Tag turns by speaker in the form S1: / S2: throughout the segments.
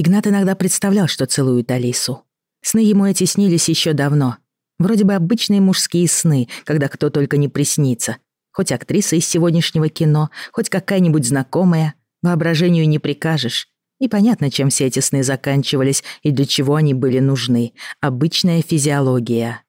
S1: Игнат иногда представлял, что целует Алису. Сны ему эти снились еще давно. Вроде бы обычные мужские сны, когда кто только не приснится. Хоть актриса из сегодняшнего кино, хоть какая-нибудь знакомая. Воображению не прикажешь. И понятно, чем все эти сны заканчивались и для чего они были нужны. Обычная физиология.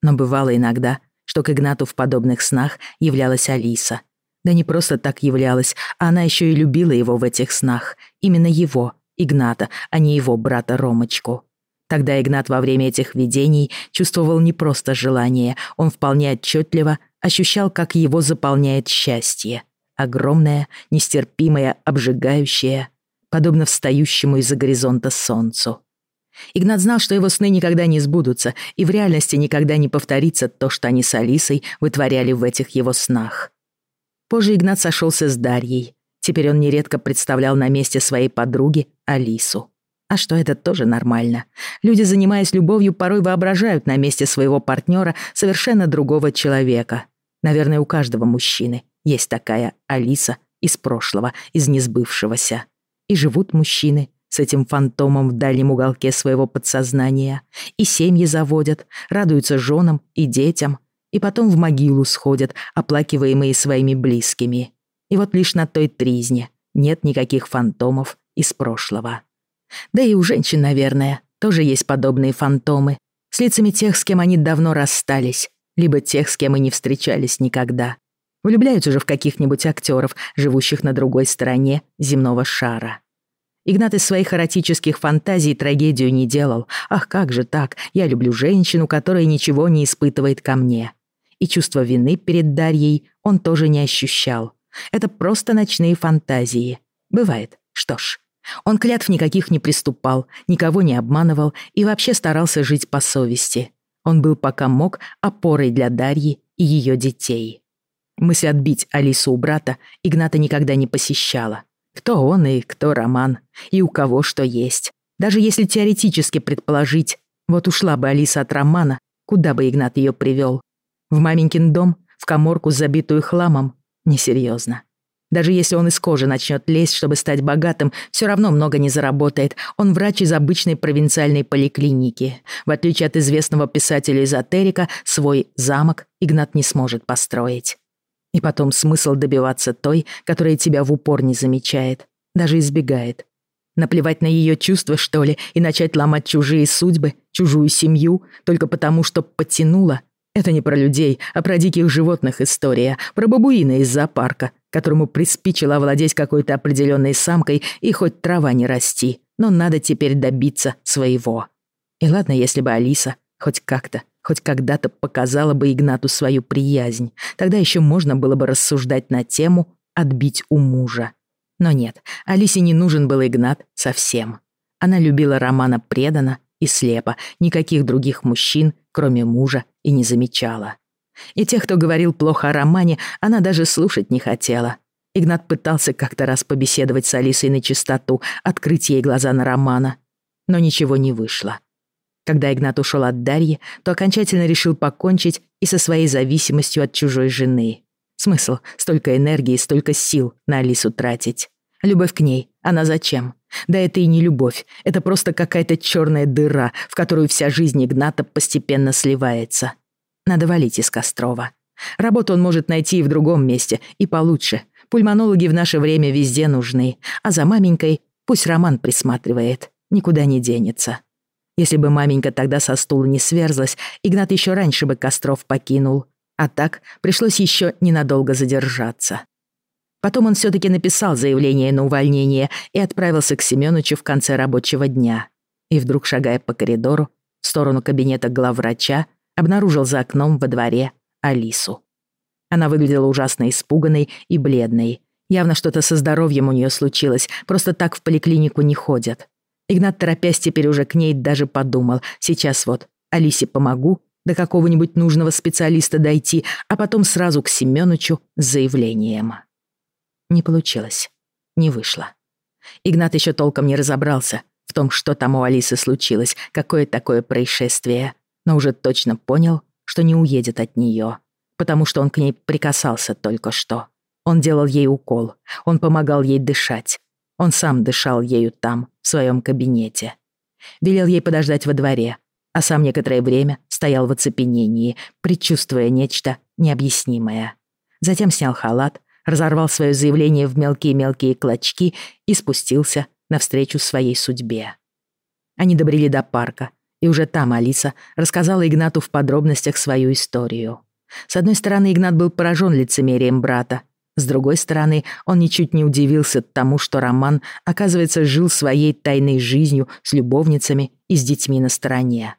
S1: Но бывало иногда, что к Игнату в подобных снах являлась Алиса. Да не просто так являлась, а она еще и любила его в этих снах. Именно его, Игната, а не его брата Ромочку. Тогда Игнат во время этих видений чувствовал не просто желание, он вполне отчетливо ощущал, как его заполняет счастье. Огромное, нестерпимое, обжигающее, подобно встающему из-за горизонта солнцу. Игнат знал, что его сны никогда не сбудутся, и в реальности никогда не повторится то, что они с Алисой вытворяли в этих его снах. Позже Игнат сошелся с Дарьей. Теперь он нередко представлял на месте своей подруги Алису. А что это тоже нормально. Люди, занимаясь любовью, порой воображают на месте своего партнера совершенно другого человека. Наверное, у каждого мужчины есть такая Алиса из прошлого, из несбывшегося. И живут мужчины с этим фантомом в дальнем уголке своего подсознания. И семьи заводят, радуются женам и детям, и потом в могилу сходят, оплакиваемые своими близкими. И вот лишь на той тризне нет никаких фантомов из прошлого. Да и у женщин, наверное, тоже есть подобные фантомы, с лицами тех, с кем они давно расстались, либо тех, с кем и не встречались никогда. Влюбляются же в каких-нибудь актеров, живущих на другой стороне земного шара. Игнат из своих эротических фантазий трагедию не делал. Ах, как же так? Я люблю женщину, которая ничего не испытывает ко мне. И чувство вины перед Дарьей он тоже не ощущал. Это просто ночные фантазии. Бывает. Что ж. Он клятв никаких не приступал, никого не обманывал и вообще старался жить по совести. Он был пока мог опорой для Дарьи и ее детей. Мысль отбить Алису у брата Игната никогда не посещала. Кто он и кто Роман, и у кого что есть. Даже если теоретически предположить, вот ушла бы Алиса от Романа, куда бы Игнат ее привел? В маменькин дом, в коморку, забитую хламом? Несерьезно. Даже если он из кожи начнет лезть, чтобы стать богатым, все равно много не заработает. Он врач из обычной провинциальной поликлиники. В отличие от известного писателя-эзотерика, свой замок Игнат не сможет построить. И потом смысл добиваться той, которая тебя в упор не замечает, даже избегает. Наплевать на ее чувства, что ли, и начать ломать чужие судьбы, чужую семью, только потому, что потянула. Это не про людей, а про диких животных история, про бабуина из зоопарка, которому приспичило овладеть какой-то определенной самкой и хоть трава не расти, но надо теперь добиться своего. И ладно, если бы Алиса хоть как-то хоть когда-то показала бы Игнату свою приязнь. Тогда еще можно было бы рассуждать на тему «отбить у мужа». Но нет, Алисе не нужен был Игнат совсем. Она любила Романа преданно и слепо, никаких других мужчин, кроме мужа, и не замечала. И тех, кто говорил плохо о Романе, она даже слушать не хотела. Игнат пытался как-то раз побеседовать с Алисой на чистоту, открыть ей глаза на Романа. Но ничего не вышло. Когда Игнат ушел от Дарьи, то окончательно решил покончить и со своей зависимостью от чужой жены. Смысл столько энергии, столько сил на Алису тратить. Любовь к ней, она зачем? Да это и не любовь, это просто какая-то черная дыра, в которую вся жизнь Игната постепенно сливается. Надо валить из Кострова. Работу он может найти и в другом месте, и получше. Пульмонологи в наше время везде нужны, а за маменькой пусть Роман присматривает, никуда не денется. Если бы маменька тогда со стула не сверзлась, Игнат еще раньше бы Костров покинул. А так пришлось еще ненадолго задержаться. Потом он все-таки написал заявление на увольнение и отправился к Семёнычу в конце рабочего дня. И вдруг, шагая по коридору, в сторону кабинета главврача, обнаружил за окном во дворе Алису. Она выглядела ужасно испуганной и бледной. Явно что-то со здоровьем у нее случилось, просто так в поликлинику не ходят. Игнат, торопясь теперь уже к ней, даже подумал. Сейчас вот Алисе помогу, до какого-нибудь нужного специалиста дойти, а потом сразу к Семёнычу с заявлением. Не получилось. Не вышло. Игнат еще толком не разобрался в том, что там у Алисы случилось, какое такое происшествие, но уже точно понял, что не уедет от нее, потому что он к ней прикасался только что. Он делал ей укол, он помогал ей дышать, Он сам дышал ею там, в своем кабинете. Велел ей подождать во дворе, а сам некоторое время стоял в оцепенении, предчувствуя нечто необъяснимое. Затем снял халат, разорвал свое заявление в мелкие-мелкие клочки и спустился навстречу своей судьбе. Они добрели до парка, и уже там Алиса рассказала Игнату в подробностях свою историю. С одной стороны, Игнат был поражен лицемерием брата, с другой стороны, он ничуть не удивился тому, что Роман, оказывается, жил своей тайной жизнью с любовницами и с детьми на стороне.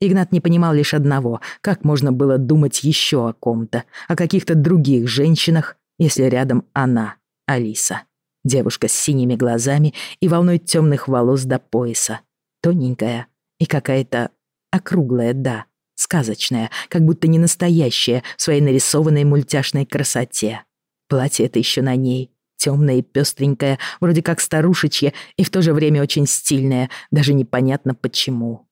S1: Игнат не понимал лишь одного, как можно было думать еще о ком-то, о каких-то других женщинах, если рядом она, Алиса. Девушка с синими глазами и волной темных волос до пояса. Тоненькая и какая-то округлая, да, сказочная, как будто не настоящая в своей нарисованной мультяшной красоте. Платье это еще на ней, темное и пестренькое, вроде как старушечье, и в то же время очень стильное, даже непонятно почему.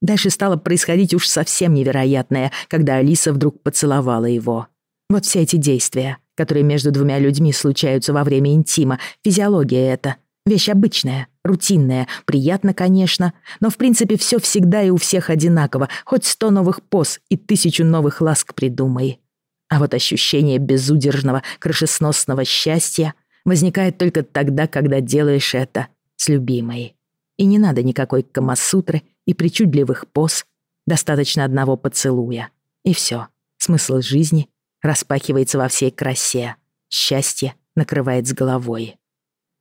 S1: Дальше стало происходить уж совсем невероятное, когда Алиса вдруг поцеловала его. Вот все эти действия, которые между двумя людьми случаются во время интима, физиология это. Вещь обычная, рутинная, приятно, конечно, но в принципе все всегда и у всех одинаково, хоть сто новых поз и тысячу новых ласк придумай. А вот ощущение безудержного, крышесносного счастья возникает только тогда, когда делаешь это с любимой. И не надо никакой камасутры и причудливых поз, достаточно одного поцелуя. И все. Смысл жизни распахивается во всей красе. Счастье накрывает с головой.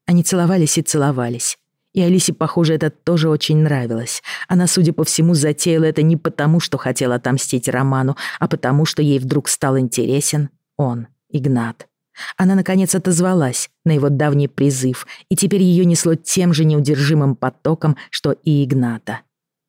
S1: Они целовались и целовались. И Алисе, похоже, это тоже очень нравилось. Она, судя по всему, затеяла это не потому, что хотела отомстить Роману, а потому, что ей вдруг стал интересен он, Игнат. Она, наконец, отозвалась на его давний призыв, и теперь ее несло тем же неудержимым потоком, что и Игната.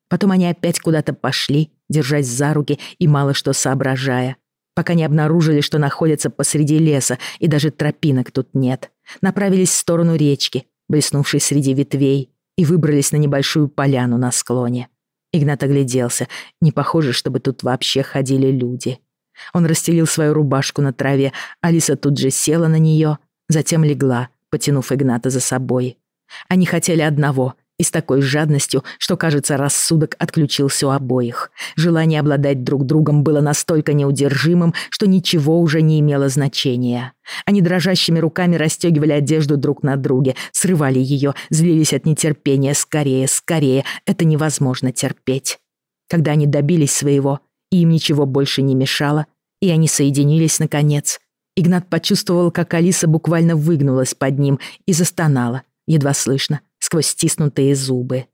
S1: Потом они опять куда-то пошли, держась за руки и мало что соображая, пока не обнаружили, что находятся посреди леса, и даже тропинок тут нет. Направились в сторону речки, блеснувшей среди ветвей, и выбрались на небольшую поляну на склоне. Игнат огляделся. Не похоже, чтобы тут вообще ходили люди. Он расстелил свою рубашку на траве, Алиса тут же села на нее, затем легла, потянув Игната за собой. Они хотели одного и с такой жадностью, что, кажется, рассудок отключился у обоих. Желание обладать друг другом было настолько неудержимым, что ничего уже не имело значения. Они дрожащими руками расстегивали одежду друг на друге, срывали ее, злились от нетерпения. Скорее, скорее, это невозможно терпеть. Когда они добились своего, и им ничего больше не мешало, и они соединились наконец, Игнат почувствовал, как Алиса буквально выгнулась под ним и застонала, едва слышно, сквозь стиснутые зубы.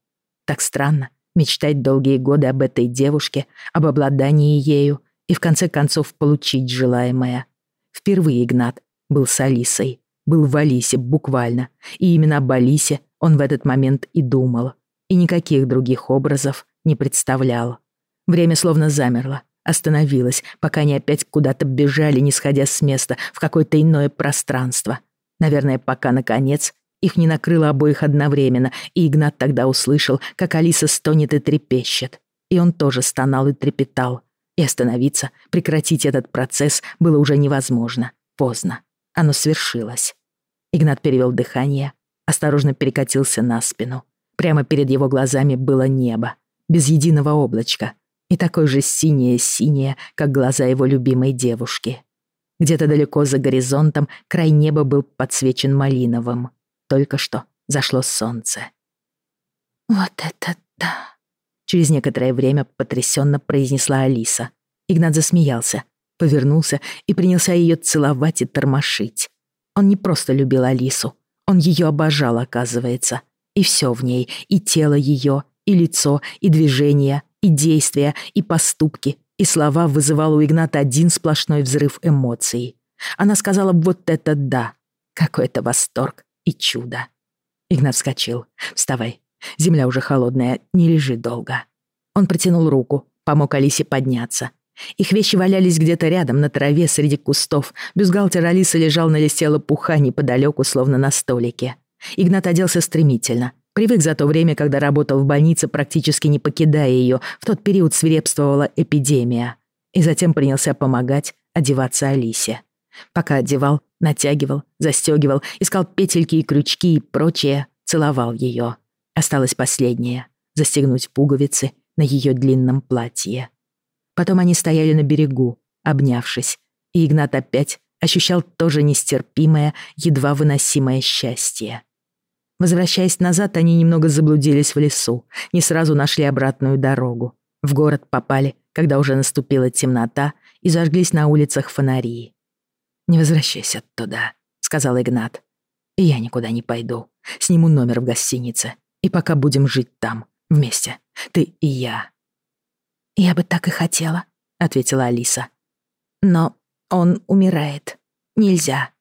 S1: Так странно мечтать долгие годы об этой девушке, об обладании ею и в конце концов получить желаемое. Впервые Игнат был с Алисой, был в Алисе буквально, и именно об Алисе он в этот момент и думал, и никаких других образов не представлял. Время словно замерло, остановилось, пока они опять куда-то бежали, не сходя с места, в какое-то иное пространство. Наверное, пока, наконец, их не накрыло обоих одновременно, и Игнат тогда услышал, как Алиса стонет и трепещет. И он тоже стонал и трепетал. И остановиться, прекратить этот процесс было уже невозможно. Поздно. Оно свершилось. Игнат перевел дыхание, осторожно перекатился на спину. Прямо перед его глазами было небо, без единого облачка, и такое же синее-синее, как глаза его любимой девушки. Где-то далеко за горизонтом край неба был подсвечен малиновым. Только что зашло солнце.
S2: «Вот это да!»
S1: Через некоторое время потрясенно произнесла Алиса. Игнат засмеялся, повернулся и принялся ее целовать и тормошить. Он не просто любил Алису, он ее обожал, оказывается. И все в ней, и тело ее, и лицо, и движения, и действия, и поступки, и слова вызывал у Игната один сплошной взрыв эмоций. Она сказала «вот это да». Какой это восторг, и чудо. Игнат вскочил. «Вставай. Земля уже холодная, не лежи долго». Он протянул руку, помог Алисе подняться. Их вещи валялись где-то рядом, на траве, среди кустов. Бюстгальтер Алисы лежал на листе лопуха неподалеку, словно на столике. Игнат оделся стремительно. Привык за то время, когда работал в больнице, практически не покидая ее. В тот период свирепствовала эпидемия. И затем принялся помогать одеваться Алисе. Пока одевал, натягивал, застегивал, искал петельки и крючки и прочее, целовал ее. Осталось последнее — застегнуть пуговицы на ее длинном платье. Потом они стояли на берегу, обнявшись, и Игнат опять ощущал тоже нестерпимое, едва выносимое счастье. Возвращаясь назад, они немного заблудились в лесу, не сразу нашли обратную дорогу. В город попали, когда уже наступила темнота, и зажглись на улицах фонари. «Не возвращайся туда», — сказал Игнат. «И я никуда не пойду. Сниму номер в гостинице. И пока будем жить там, вместе, ты и я».
S2: «Я бы так и хотела», — ответила Алиса. «Но он умирает. Нельзя».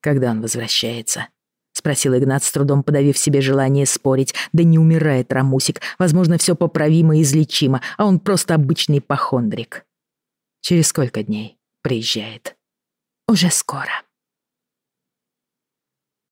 S1: «Когда он возвращается?» — спросил Игнат, с трудом подавив себе желание спорить. «Да не умирает Рамусик. Возможно, все поправимо и излечимо, а он просто обычный похондрик». «Через сколько дней приезжает?»
S2: Уже скоро.